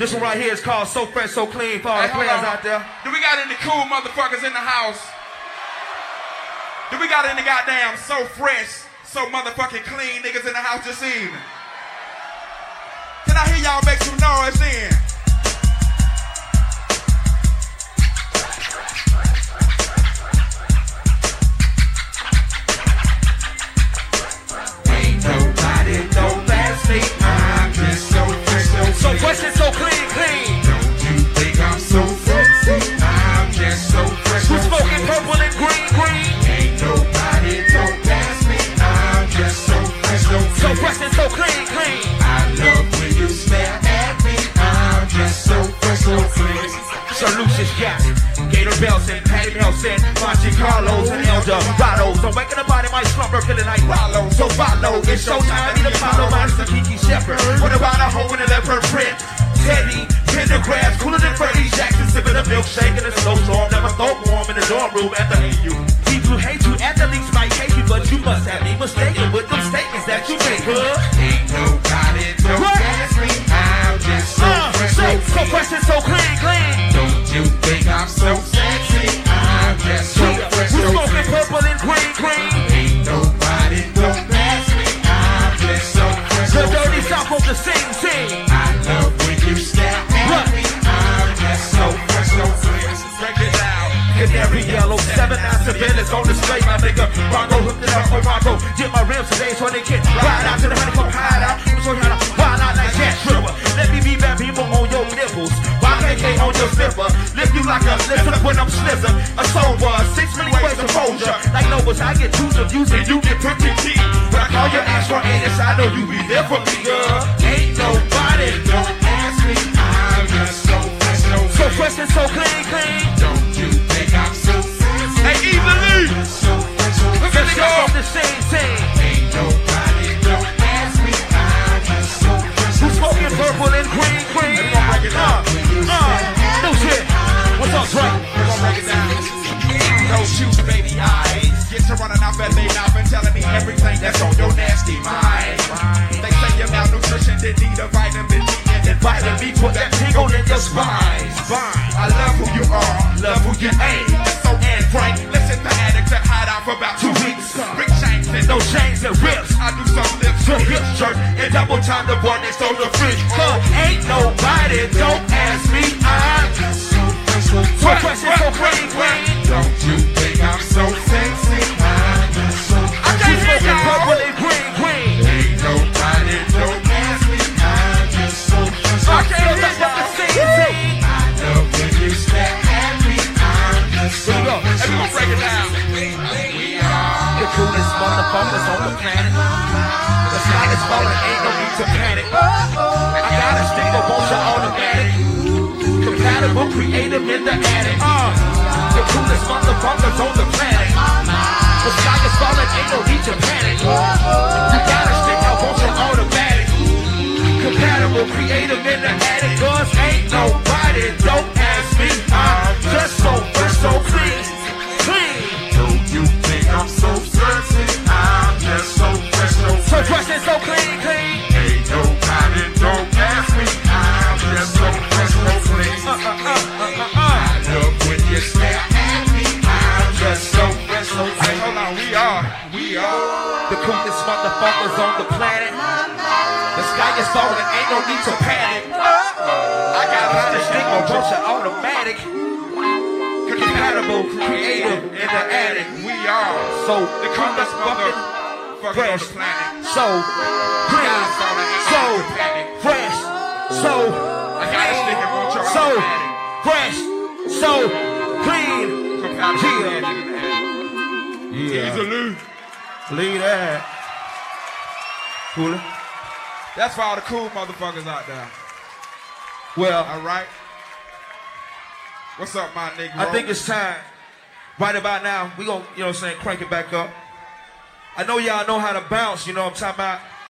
This one right here is called So Fresh, So Clean for all Hey, the players out there. Do we got any cool motherfuckers in the house? Do we got any goddamn so fresh, so motherfucking clean niggas in the house this evening? Can I hear y'all make some noise then? Dorados. I'm waking up out of my slumber, feeling like Rollo. So follow, it's showtime. Need a follow, the Kiki Shepard. What about a hole in a leopard print? Teddy, Pendergrass, cooler than Freddie Jackson, sipping a milkshake in a snowstorm. Never thought warm in the dorm room at the AU. People hate you, athletes might hate you, but you must have me mistaken with them statements that you make, huh? Dirty clean. south of the sing sing. I love when you stare What? at me. I'm just so fresh, so clean. Break it down. Canary yellow, seven ounce of business on display, my nigga. Bronco hooked it up with Bronco. Get my rims today so they can ride out to the honeycomb hideout. I'm so how to wild out like Jack Tripper. Let me be bad people on your nipples. YKK on your slipper. Lift you like a lizard when I'm slizzer. A sober, six million ways to fold ya. Like Novas, I get twos of views and you get 50 T. When I call your for anus, I know you be there for me, girl. Ain't nobody Don't ask me. I'm just so fresh, so so fresh and so clean, clean. Put that tingle in your spine. I love who you are, love who you ain't. So and Frank, listen to addicts that hide out for about two weeks. Big shanks and No chains and rips. I do some lips So hip jerk and double time the boy next on the fridge. Cause ain't nobody, don't ask me. Down. We are The coolest motherfuckers on the planet. The sky is falling, ain't no need to panic. I got a stick wants you automatic. Compatible, creative in the attic. Uh, the coolest motherfuckers on the planet. Motherfuckers on the planet. The sky is falling, ain't no need to panic. I got a the stick on bunch of automatic. Compatible, creative in the attic. We are So the coolest motherfuckers on fresh, the planet. so clean, so fresh, so I got a stick want your so automatic. fresh, so clean. Compatible. Yeah. Easily. Leave that. Cooler. That's for all the cool motherfuckers out there. Well, All right. What's up, my nigga? I think it's time. Right about now, we gonna, you know what I'm saying, crank it back up. I know y'all know how to bounce, you know what I'm talking about.